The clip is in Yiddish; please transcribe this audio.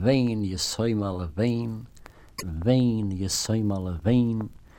vein ye soy mal vein. Vein ye soy mal vein.